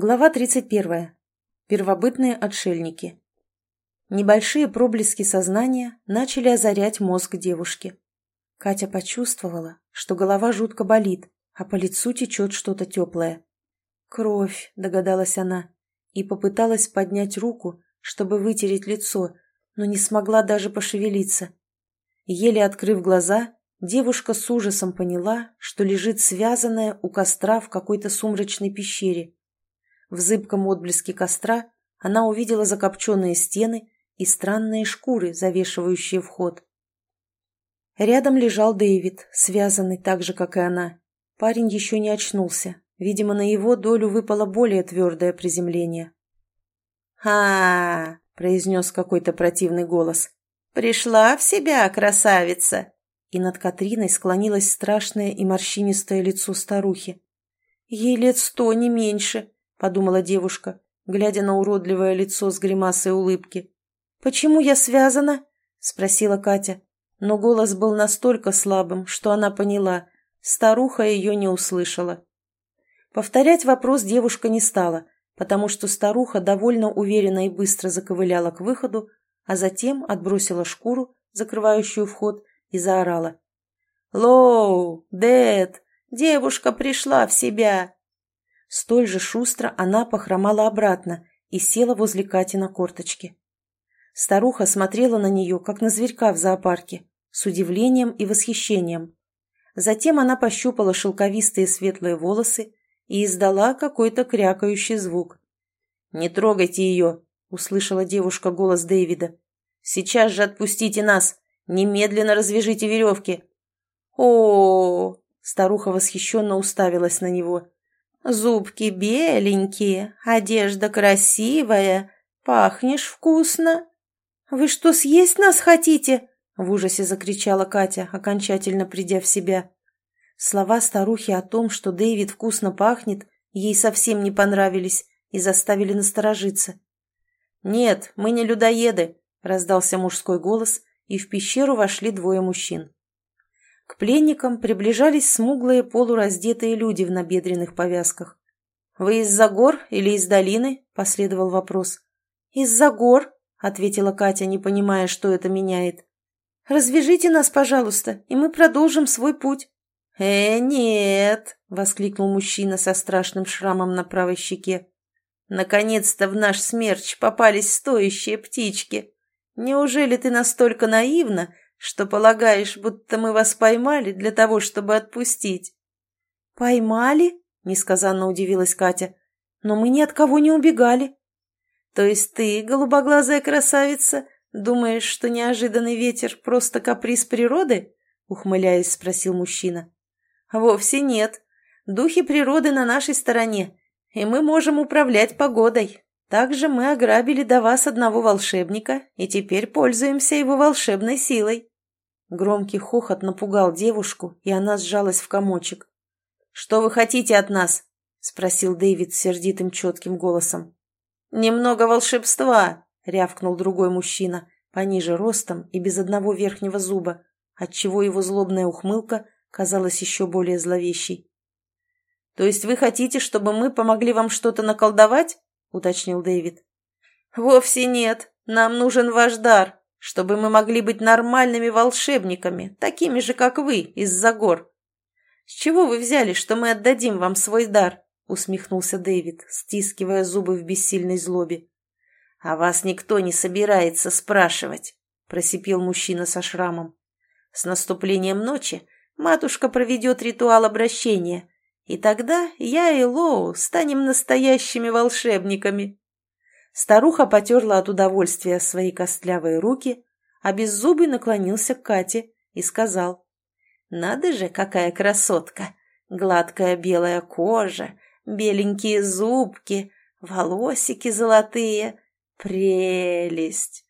Глава 31. Первобытные отшельники. Небольшие проблески сознания начали озарять мозг девушки. Катя почувствовала, что голова жутко болит, а по лицу течет что-то теплое. «Кровь», — догадалась она, и попыталась поднять руку, чтобы вытереть лицо, но не смогла даже пошевелиться. Еле открыв глаза, девушка с ужасом поняла, что лежит связанная у костра в какой-то сумрачной пещере. В зыбком отблеске костра она увидела закопченные стены и странные шкуры, завешивающие вход. Рядом лежал Дэвид, связанный так же, как и она. Парень еще не очнулся. Видимо, на его долю выпало более твердое приземление. «А-а-а!» произнес какой-то противный голос. «Пришла в себя, красавица!» И над Катриной склонилось страшное и морщинистое лицо старухи. «Ей лет сто, не меньше», — подумала девушка, глядя на уродливое лицо с гримасой улыбки. «Почему я связана?» — спросила Катя. Но голос был настолько слабым, что она поняла. Старуха ее не услышала. Повторять вопрос девушка не стала, потому что старуха довольно уверенно и быстро заковыляла к выходу, а затем отбросила шкуру, закрывающую вход, и заорала. «Лоу! Дэд! Девушка пришла в себя!» Столь же шустро она похромала обратно и села возле Кати на корточке. Старуха смотрела на нее, как на зверька в зоопарке, с удивлением и восхищением. Затем она пощупала шелковистые светлые волосы и издала какой-то крякающий звук. «Не трогайте ее!» — услышала девушка голос Дэвида. «Сейчас же отпустите нас! Немедленно развяжите веревки!» о, -о, -о, -о Старуха восхищенно уставилась на него. Зубки беленькие, одежда красивая, пахнешь вкусно. Вы что, съесть нас хотите? В ужасе закричала Катя, окончательно придя в себя. Слова старухи о том, что Дэвид вкусно пахнет, ей совсем не понравились и заставили насторожиться. «Нет, мы не людоеды», — раздался мужской голос, и в пещеру вошли двое мужчин. К пленникам приближались смуглые полураздетые люди в набедренных повязках. «Вы из-за гор или из долины?» – последовал вопрос. «Из-за гор», – ответила Катя, не понимая, что это меняет. «Развяжите нас, пожалуйста, и мы продолжим свой путь». «Э, нет!» – воскликнул мужчина со страшным шрамом на правой щеке. «Наконец-то в наш смерч попались стоящие птички. Неужели ты настолько наивна, что полагаешь, будто мы вас поймали для того, чтобы отпустить?» «Поймали?» — несказанно удивилась Катя. «Но мы ни от кого не убегали». «То есть ты, голубоглазая красавица, думаешь, что неожиданный ветер — просто каприз природы?» — ухмыляясь, спросил мужчина. «Вовсе нет. Духи природы на нашей стороне, и мы можем управлять погодой. Также мы ограбили до вас одного волшебника и теперь пользуемся его волшебной силой. Громкий хохот напугал девушку, и она сжалась в комочек. «Что вы хотите от нас?» — спросил Дэвид сердитым четким голосом. «Немного волшебства!» — рявкнул другой мужчина, пониже ростом и без одного верхнего зуба, отчего его злобная ухмылка казалась еще более зловещей. «То есть вы хотите, чтобы мы помогли вам что-то наколдовать?» — уточнил Дэвид. «Вовсе нет. Нам нужен ваш дар, чтобы мы могли быть нормальными волшебниками, такими же, как вы, из-за гор». «С чего вы взяли, что мы отдадим вам свой дар?» — усмехнулся Дэвид, стискивая зубы в бессильной злобе. «А вас никто не собирается спрашивать», — просипел мужчина со шрамом. «С наступлением ночи матушка проведет ритуал обращения, и тогда я и Лоу станем настоящими волшебниками. Старуха потерла от удовольствия свои костлявые руки, а Беззубый наклонился к Кате и сказал, «Надо же, какая красотка! Гладкая белая кожа, беленькие зубки, волосики золотые. Прелесть!»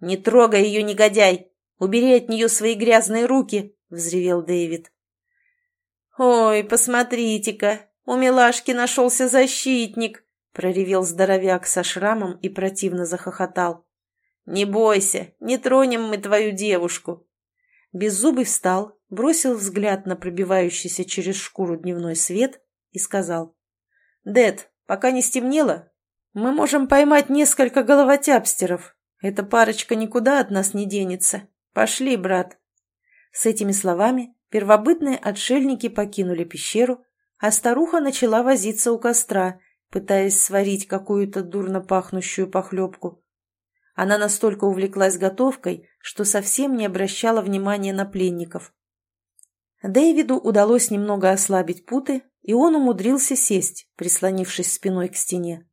«Не трогай ее, негодяй! Убери от нее свои грязные руки!» — взревел Дэвид. «Ой, посмотрите-ка, у милашки нашелся защитник!» Проревел здоровяк со шрамом и противно захохотал. «Не бойся, не тронем мы твою девушку!» Беззубый встал, бросил взгляд на пробивающийся через шкуру дневной свет и сказал. «Дэд, пока не стемнело, мы можем поймать несколько головотяпстеров. Эта парочка никуда от нас не денется. Пошли, брат». С этими словами первобытные отшельники покинули пещеру, а старуха начала возиться у костра, пытаясь сварить какую-то дурно пахнущую похлебку. Она настолько увлеклась готовкой, что совсем не обращала внимания на пленников. Дэвиду удалось немного ослабить путы, и он умудрился сесть, прислонившись спиной к стене.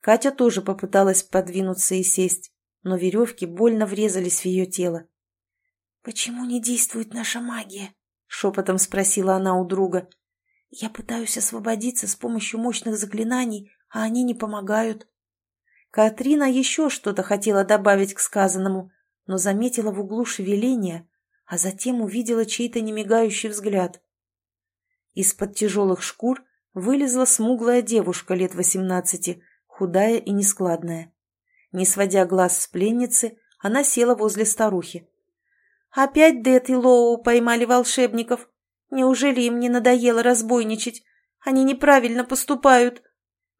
Катя тоже попыталась подвинуться и сесть, но веревки больно врезались в ее тело. «Почему не действует наша магия?» — шепотом спросила она у друга. «Я пытаюсь освободиться с помощью мощных заклинаний, а они не помогают». Катрина еще что-то хотела добавить к сказанному, но заметила в углу шевеление, а затем увидела чей-то немигающий взгляд. Из-под тяжелых шкур вылезла смуглая девушка лет восемнадцати, худая и нескладная. Не сводя глаз с пленницы, она села возле старухи. «Опять Дэд и Лоу поймали волшебников. Неужели им не надоело разбойничать? Они неправильно поступают».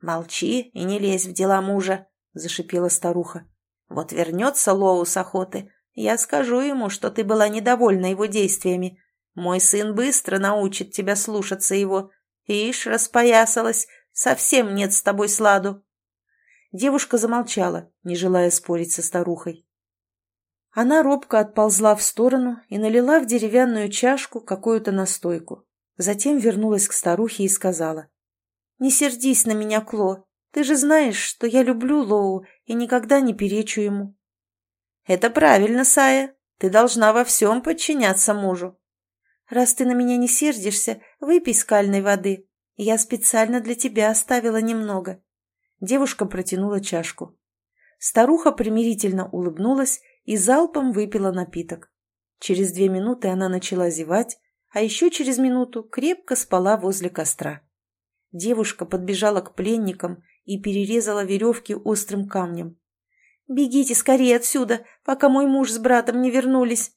«Молчи и не лезь в дела мужа», — зашипела старуха. «Вот вернется Лоу с охоты, я скажу ему, что ты была недовольна его действиями. Мой сын быстро научит тебя слушаться его. Ишь, распоясалась, совсем нет с тобой сладу. Девушка замолчала, не желая спорить со старухой. Она робко отползла в сторону и налила в деревянную чашку какую-то настойку. Затем вернулась к старухе и сказала. «Не сердись на меня, Кло. Ты же знаешь, что я люблю Лоу и никогда не перечу ему. «Это правильно, Сая. Ты должна во всем подчиняться мужу». «Раз ты на меня не сердишься, выпей скальной воды. Я специально для тебя оставила немного». Девушка протянула чашку. Старуха примирительно улыбнулась и залпом выпила напиток. Через две минуты она начала зевать, а еще через минуту крепко спала возле костра. Девушка подбежала к пленникам и перерезала веревки острым камнем. «Бегите скорее отсюда, пока мой муж с братом не вернулись!»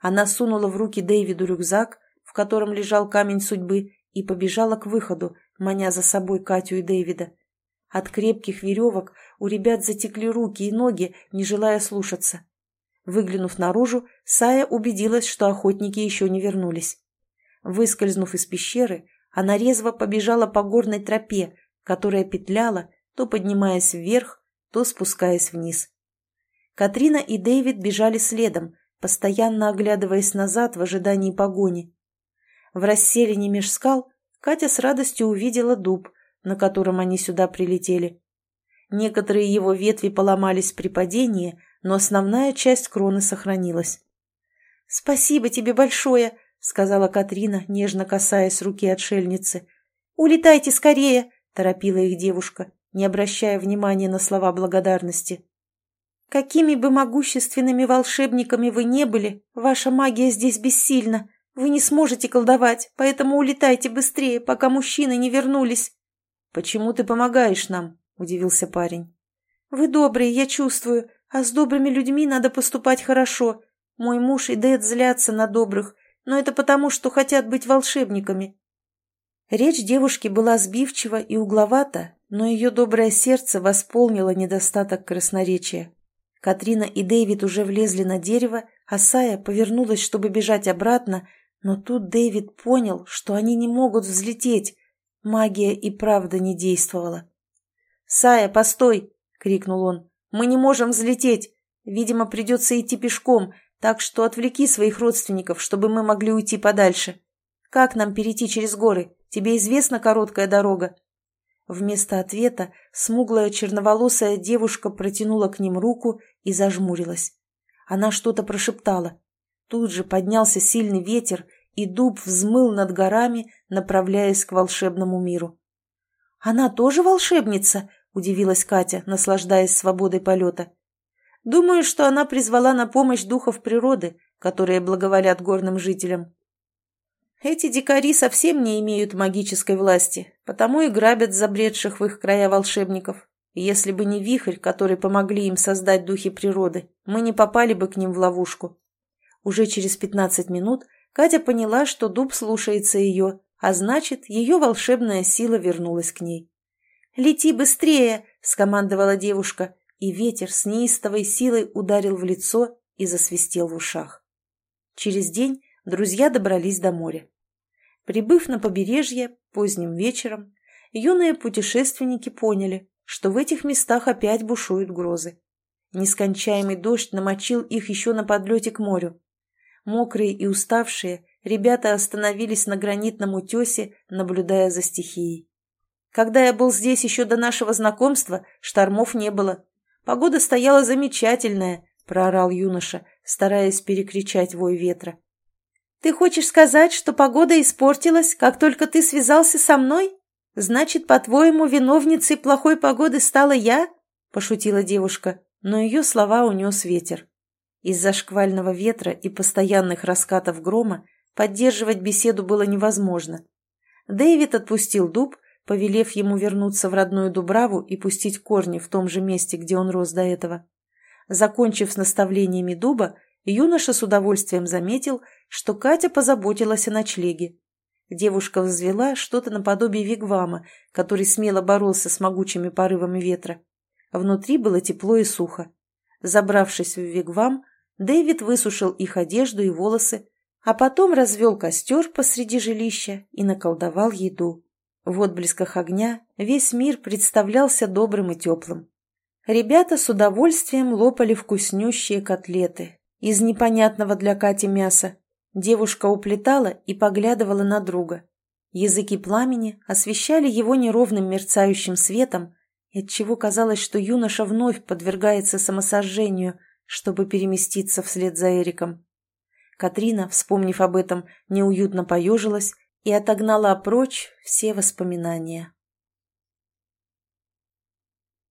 Она сунула в руки Дэвиду рюкзак, в котором лежал камень судьбы, и побежала к выходу, маня за собой Катю и Дэвида. От крепких веревок у ребят затекли руки и ноги, не желая слушаться. Выглянув наружу, Сая убедилась, что охотники еще не вернулись. Выскользнув из пещеры, она резво побежала по горной тропе, которая петляла, то поднимаясь вверх, то спускаясь вниз. Катрина и Дэвид бежали следом, постоянно оглядываясь назад в ожидании погони. В расселине меж скал Катя с радостью увидела дуб, на котором они сюда прилетели. Некоторые его ветви поломались при падении, но основная часть кроны сохранилась. «Спасибо тебе большое!» — сказала Катрина, нежно касаясь руки отшельницы. «Улетайте скорее!» — торопила их девушка не обращая внимания на слова благодарности. «Какими бы могущественными волшебниками вы не были, ваша магия здесь бессильна. Вы не сможете колдовать, поэтому улетайте быстрее, пока мужчины не вернулись». «Почему ты помогаешь нам?» – удивился парень. «Вы добрые, я чувствую, а с добрыми людьми надо поступать хорошо. Мой муж и Дэд злятся на добрых, но это потому, что хотят быть волшебниками». Речь девушки была сбивчива и угловата, но ее доброе сердце восполнило недостаток красноречия. Катрина и Дэвид уже влезли на дерево, а Сая повернулась, чтобы бежать обратно, но тут Дэвид понял, что они не могут взлететь. Магия и правда не действовала. «Сая, постой!» — крикнул он. «Мы не можем взлететь. Видимо, придется идти пешком, так что отвлеки своих родственников, чтобы мы могли уйти подальше. Как нам перейти через горы? Тебе известна короткая дорога?» Вместо ответа смуглая черноволосая девушка протянула к ним руку и зажмурилась. Она что-то прошептала. Тут же поднялся сильный ветер, и дуб взмыл над горами, направляясь к волшебному миру. «Она тоже волшебница?» – удивилась Катя, наслаждаясь свободой полета. «Думаю, что она призвала на помощь духов природы, которые благоволят горным жителям. Эти дикари совсем не имеют магической власти, потому и грабят забредших в их края волшебников. если бы не вихрь, который помогли им создать духи природы, мы не попали бы к ним в ловушку. Уже через пятнадцать минут Катя поняла, что дуб слушается ее, а значит, ее волшебная сила вернулась к ней. «Лети быстрее!» — скомандовала девушка, и ветер с неистовой силой ударил в лицо и засвистел в ушах. Через день друзья добрались до моря. Прибыв на побережье поздним вечером, юные путешественники поняли, что в этих местах опять бушуют грозы. Нескончаемый дождь намочил их еще на подлете к морю. Мокрые и уставшие, ребята остановились на гранитном утесе, наблюдая за стихией. Когда я был здесь еще до нашего знакомства, штормов не было. Погода стояла замечательная, проорал юноша, стараясь перекричать вой ветра. «Ты хочешь сказать, что погода испортилась, как только ты связался со мной? Значит, по-твоему, виновницей плохой погоды стала я?» – пошутила девушка, но ее слова унес ветер. Из-за шквального ветра и постоянных раскатов грома поддерживать беседу было невозможно. Дэвид отпустил дуб, повелев ему вернуться в родную Дубраву и пустить корни в том же месте, где он рос до этого. Закончив с наставлениями дуба, юноша с удовольствием заметил, что Катя позаботилась о ночлеге. Девушка взвела что-то наподобие вигвама, который смело боролся с могучими порывами ветра. Внутри было тепло и сухо. Забравшись в вигвам, Дэвид высушил их одежду и волосы, а потом развел костер посреди жилища и наколдовал еду. В отблесках огня весь мир представлялся добрым и теплым. Ребята с удовольствием лопали вкуснющие котлеты из непонятного для Кати мяса. Девушка уплетала и поглядывала на друга. Языки пламени освещали его неровным мерцающим светом, отчего казалось, что юноша вновь подвергается самосожжению, чтобы переместиться вслед за Эриком. Катрина, вспомнив об этом, неуютно поежилась и отогнала прочь все воспоминания.